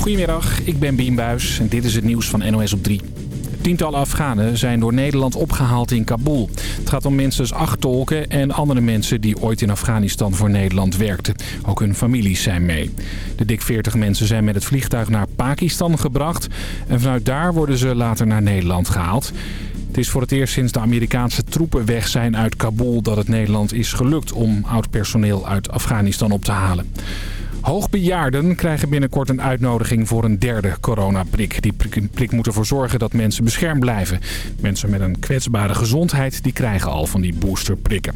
Goedemiddag, ik ben Bien Buis en dit is het nieuws van NOS op 3. Tientallen Afghanen zijn door Nederland opgehaald in Kabul. Het gaat om minstens acht tolken en andere mensen die ooit in Afghanistan voor Nederland werkten. Ook hun families zijn mee. De dik 40 mensen zijn met het vliegtuig naar Pakistan gebracht. En vanuit daar worden ze later naar Nederland gehaald. Het is voor het eerst sinds de Amerikaanse troepen weg zijn uit Kabul dat het Nederland is gelukt om oud personeel uit Afghanistan op te halen. Hoogbejaarden krijgen binnenkort een uitnodiging voor een derde coronaprik. Die prik moet ervoor zorgen dat mensen beschermd blijven. Mensen met een kwetsbare gezondheid die krijgen al van die boosterprikken.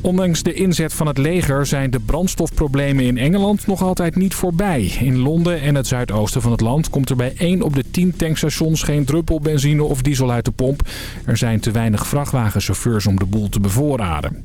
Ondanks de inzet van het leger zijn de brandstofproblemen in Engeland nog altijd niet voorbij. In Londen en het zuidoosten van het land komt er bij 1 op de 10 tankstations geen druppel benzine of diesel uit de pomp. Er zijn te weinig vrachtwagenchauffeurs om de boel te bevoorraden.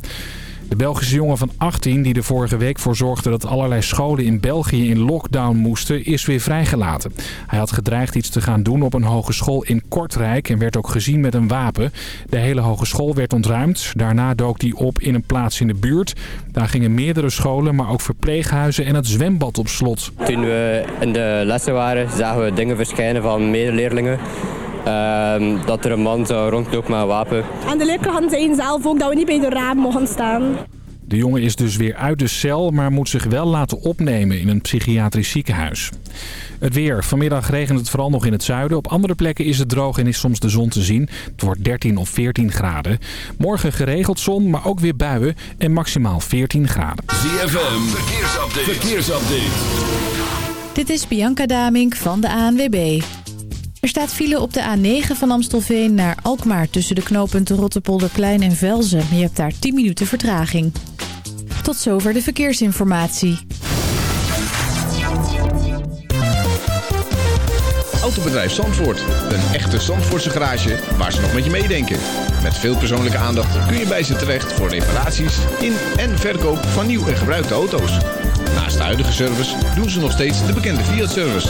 De Belgische jongen van 18 die er vorige week voor zorgde dat allerlei scholen in België in lockdown moesten, is weer vrijgelaten. Hij had gedreigd iets te gaan doen op een hogeschool in Kortrijk en werd ook gezien met een wapen. De hele hogeschool werd ontruimd. Daarna dook hij op in een plaats in de buurt. Daar gingen meerdere scholen, maar ook verpleeghuizen en het zwembad op slot. Toen we in de lessen waren, zagen we dingen verschijnen van medeleerlingen. Ehm, dat er een man zou rondlopen met een wapen. En de leerkrachten zeiden zelf ook dat we niet bij de raam mogen staan. De jongen is dus weer uit de cel, maar moet zich wel laten opnemen in een psychiatrisch ziekenhuis. Het weer. Vanmiddag regent het vooral nog in het zuiden. Op andere plekken is het droog en is soms de zon te zien. Het wordt 13 of 14 graden. Morgen geregeld zon, maar ook weer buien en maximaal 14 graden. ZFM. Verkeersupdate. Verkeersupdate. Dit is Bianca Damink van de ANWB. Er staat file op de A9 van Amstelveen naar Alkmaar... tussen de knooppunten Rotterpolderplein en Velzen. Je hebt daar 10 minuten vertraging. Tot zover de verkeersinformatie. Autobedrijf Zandvoort. Een echte Zandvoortse garage waar ze nog met je meedenken. Met veel persoonlijke aandacht kun je bij ze terecht... voor reparaties in en verkoop van nieuw en gebruikte auto's. Naast de huidige service doen ze nog steeds de bekende Fiat-service...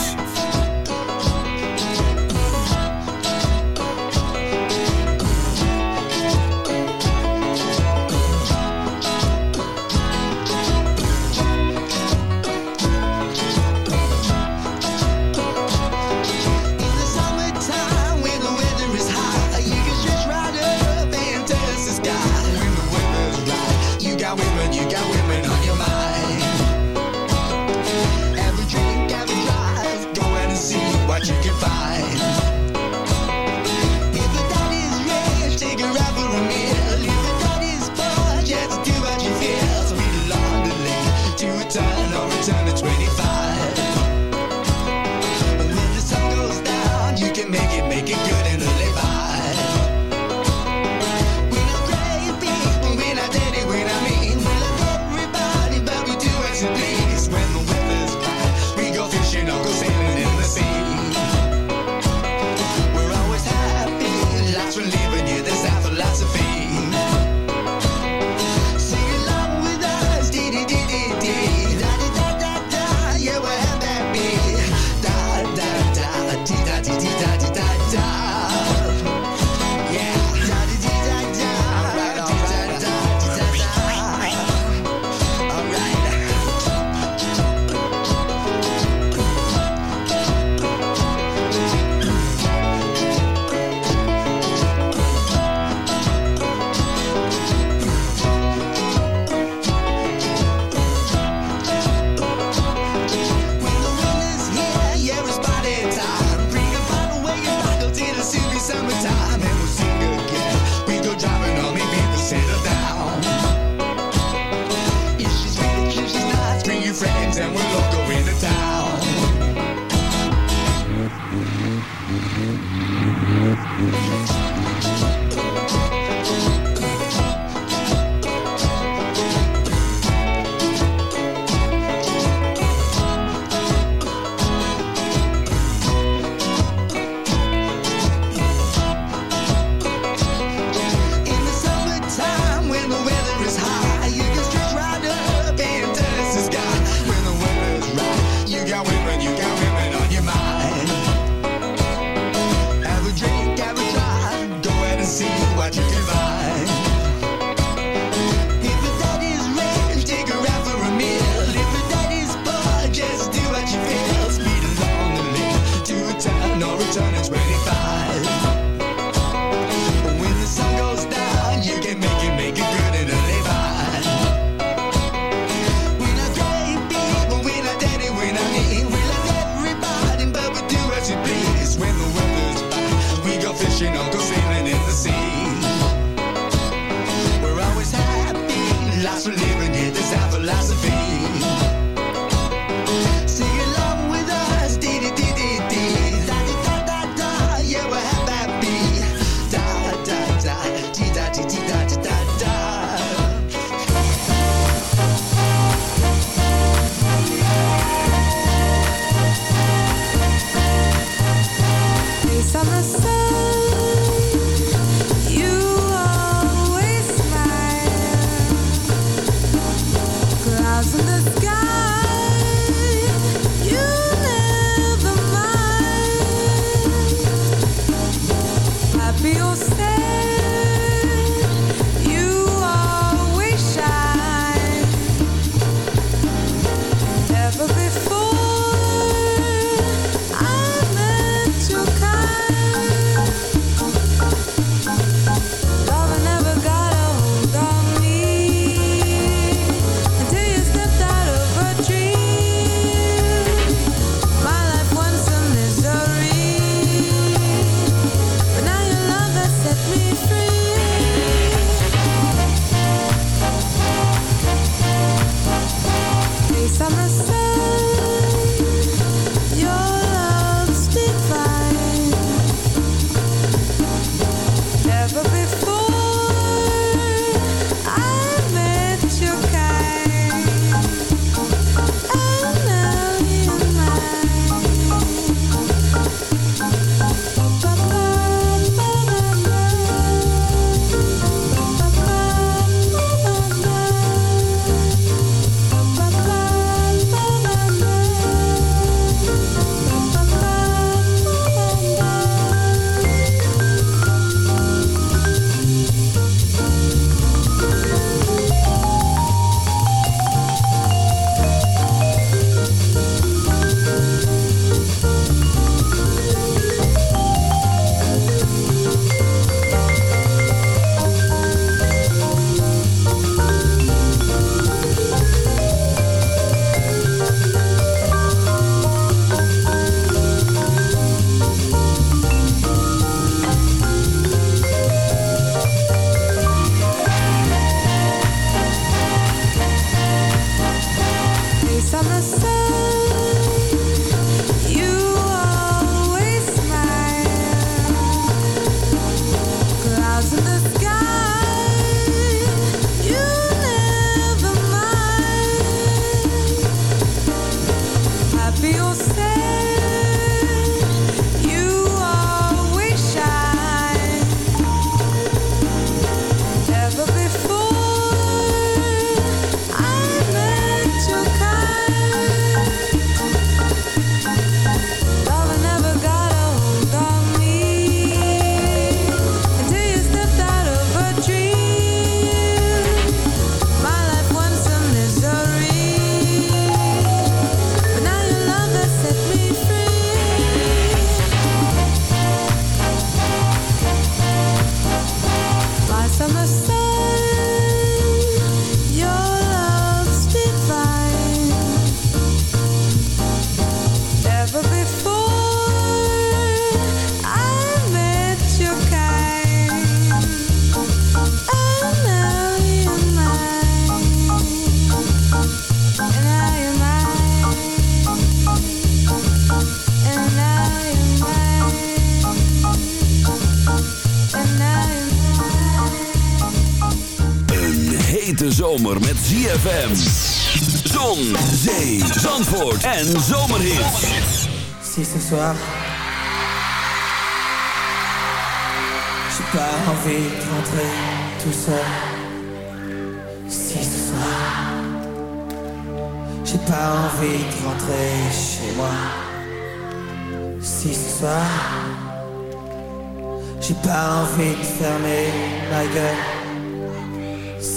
believe in it. It's our philosophy. Zomer met ZFM. Zon, zee, zandvoort en zomerhits. Si ce soir J'ai pas envie de rentrer tout seul Si ce soir J'ai pas envie de rentrer chez moi Si ce soir J'ai pas envie de fermer ma gueule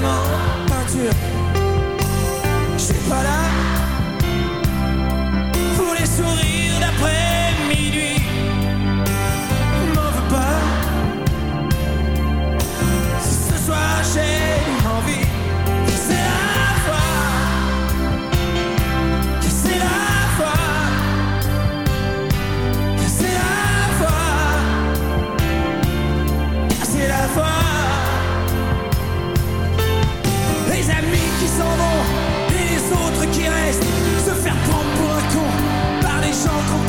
他却。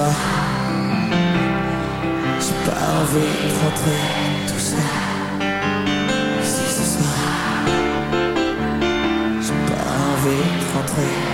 Soir J'ai pas envie de rentrer tout seul. Si ce soir J'ai pas envie de rentrer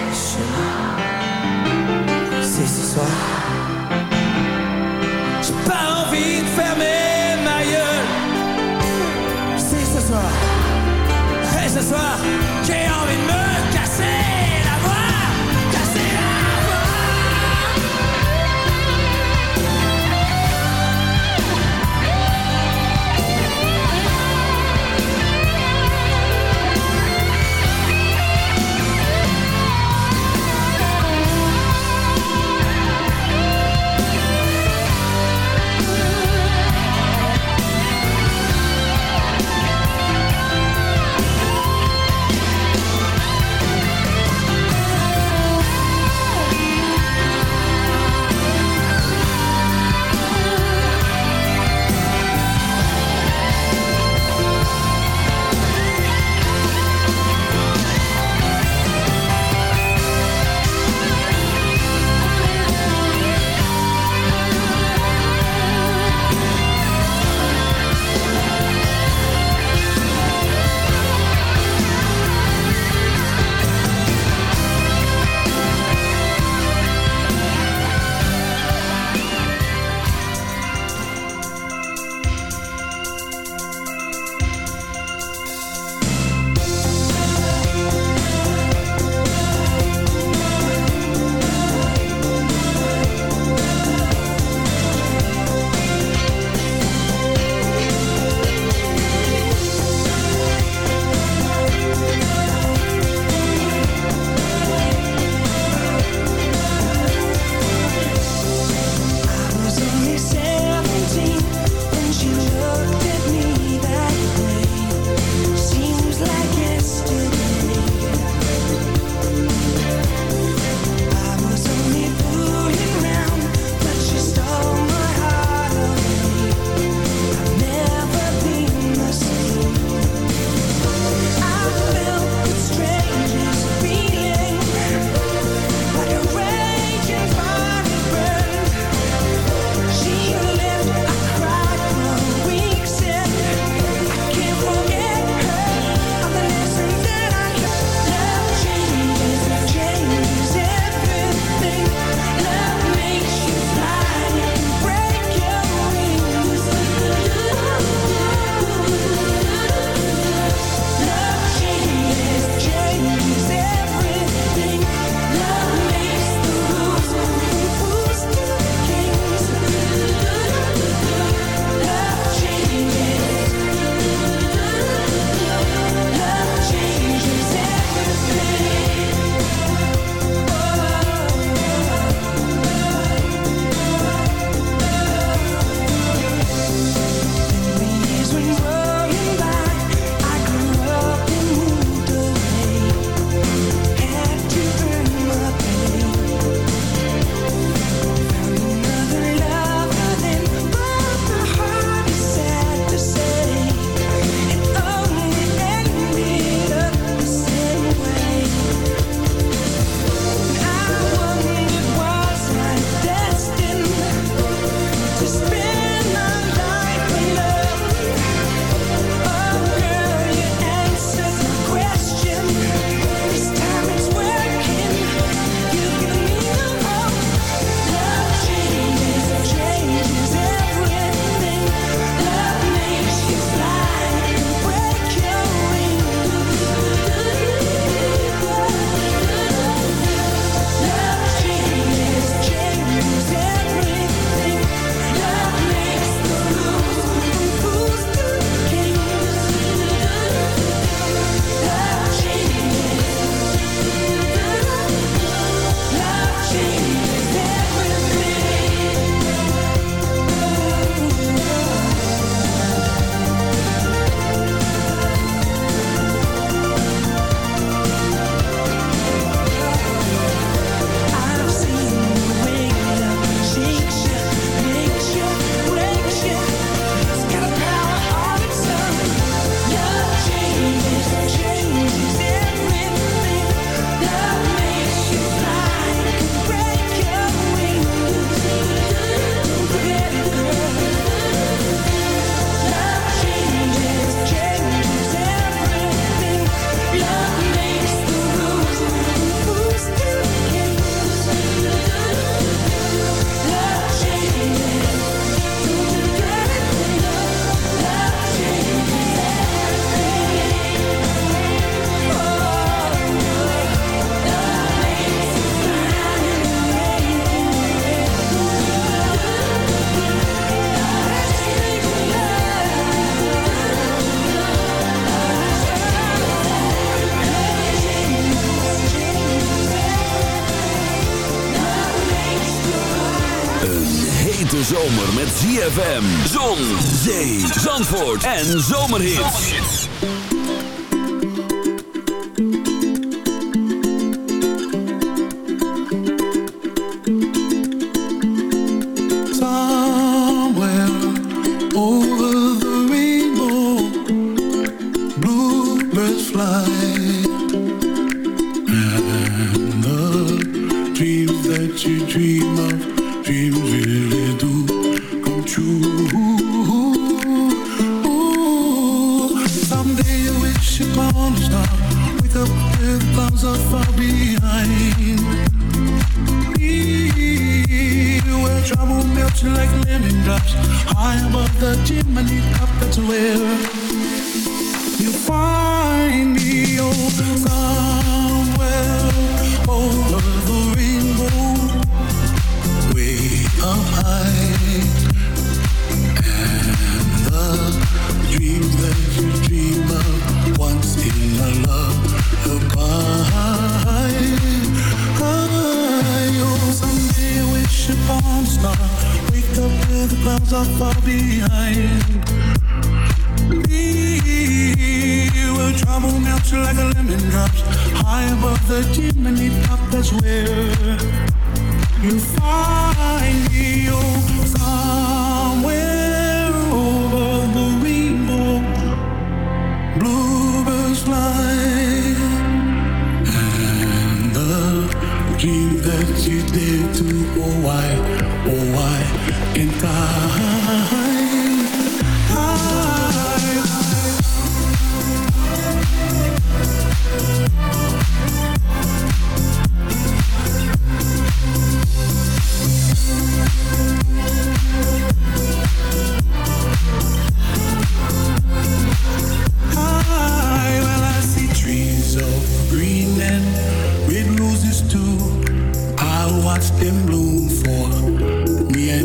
ZFM, zon, zee, zandvoort en zomerhits. Somewhere over the rainbow, bluebirds fly, and the dreams that you dream of, dreams really above the chimney top That's where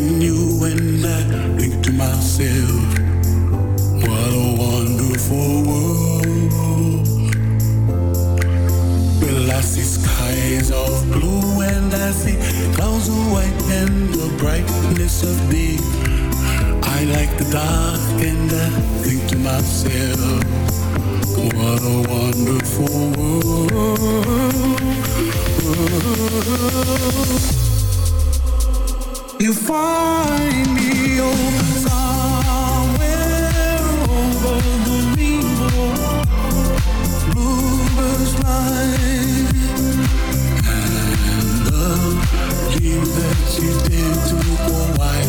you, and I think to myself, what a wonderful world. Well, I see skies of blue, and I see clouds of white, and the brightness of day. I like the dark, and I think to myself. What a wonderful world. You find me oh, somewhere over the rainbow. Bluebirds fly, and the dream that you did to oh why,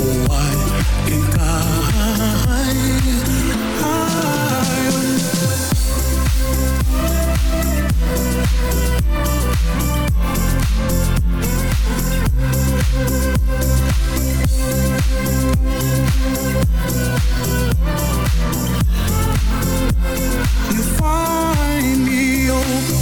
oh why can't I? I You find me open.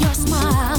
your smile.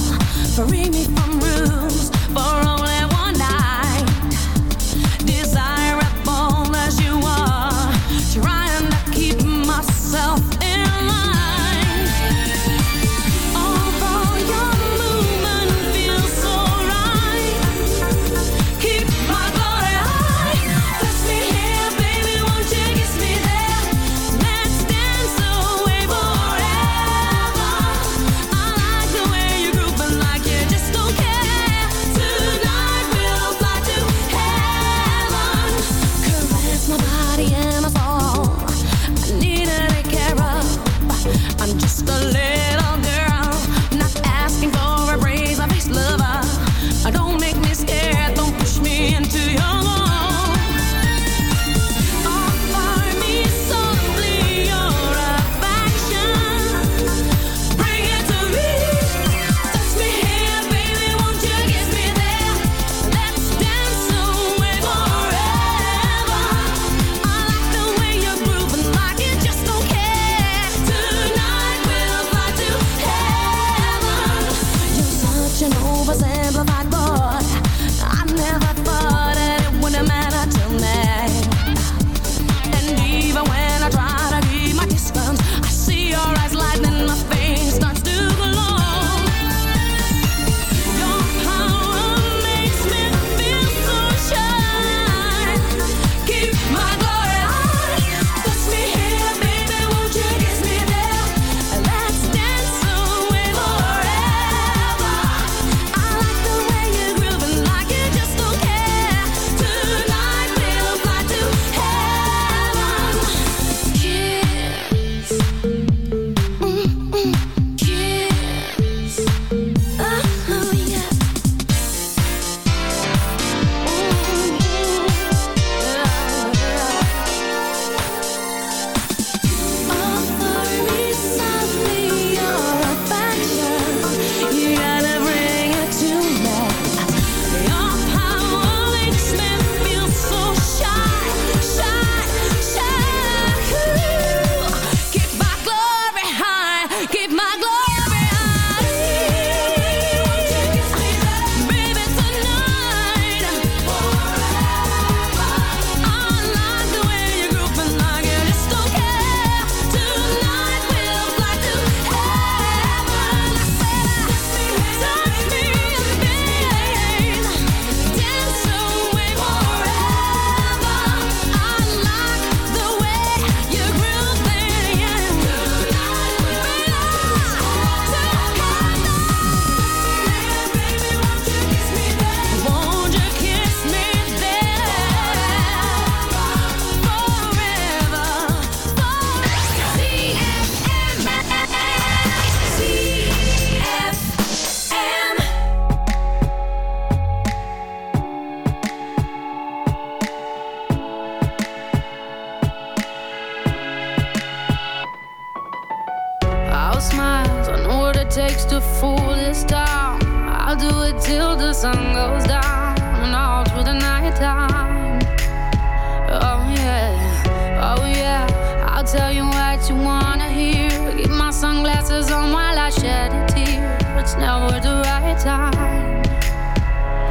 It's never the right time.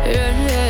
Yeah, yeah.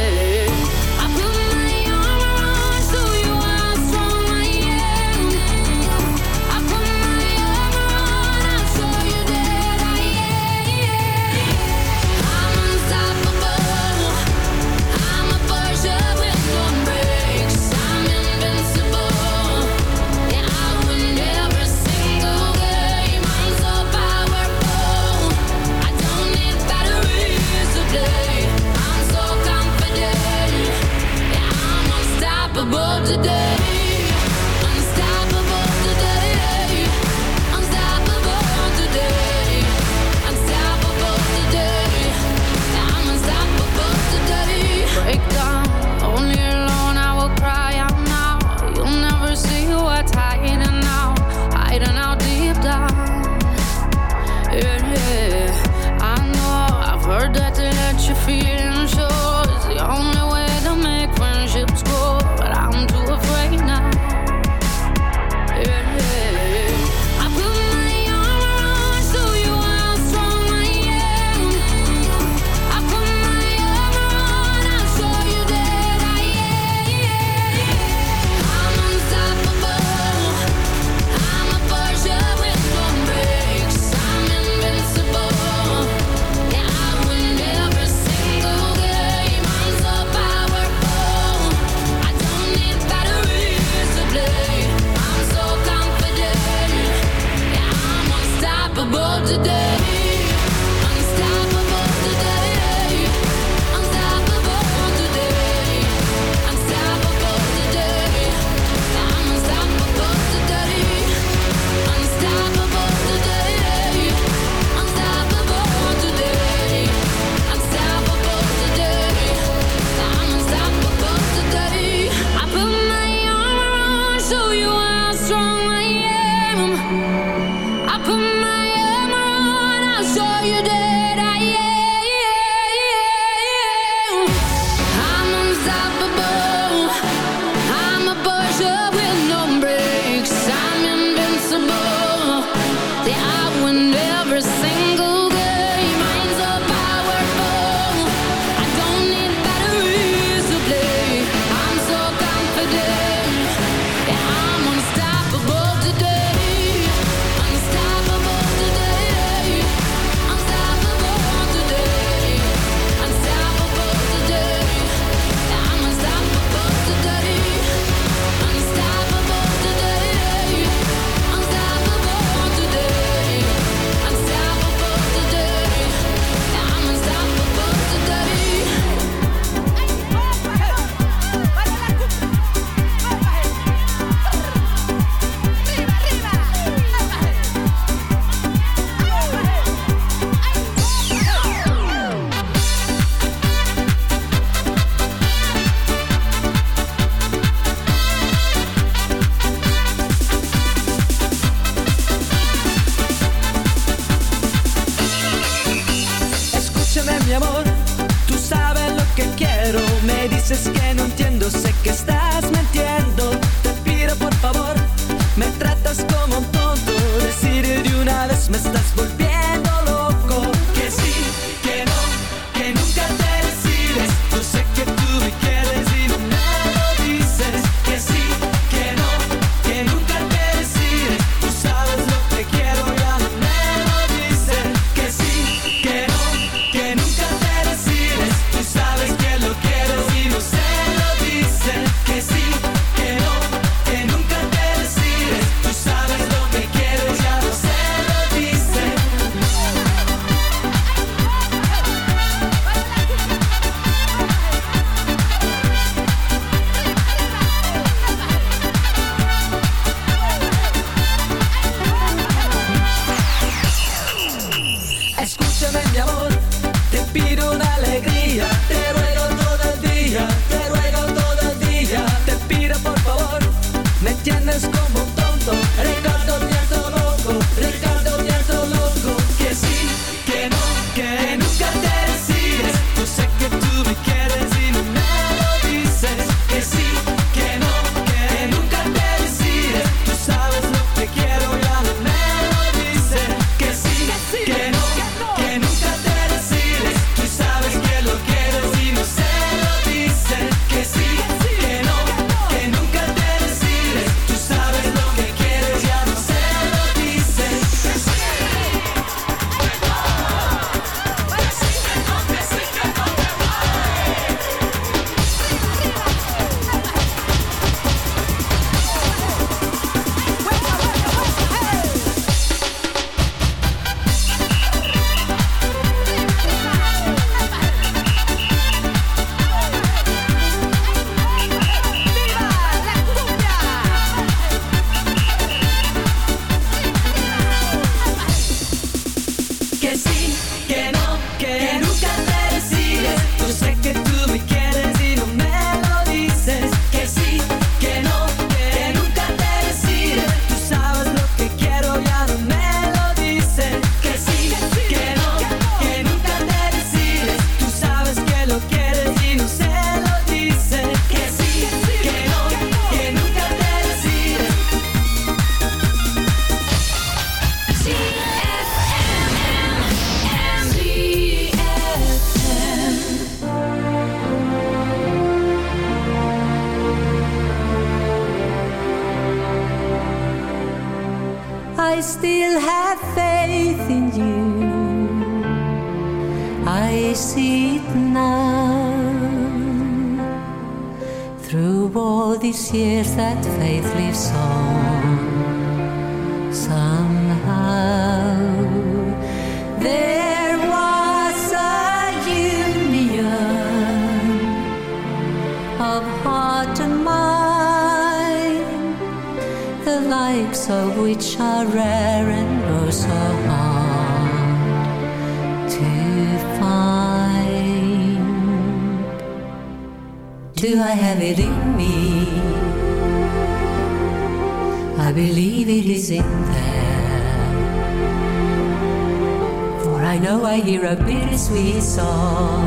sweet song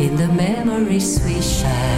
in the memories we share.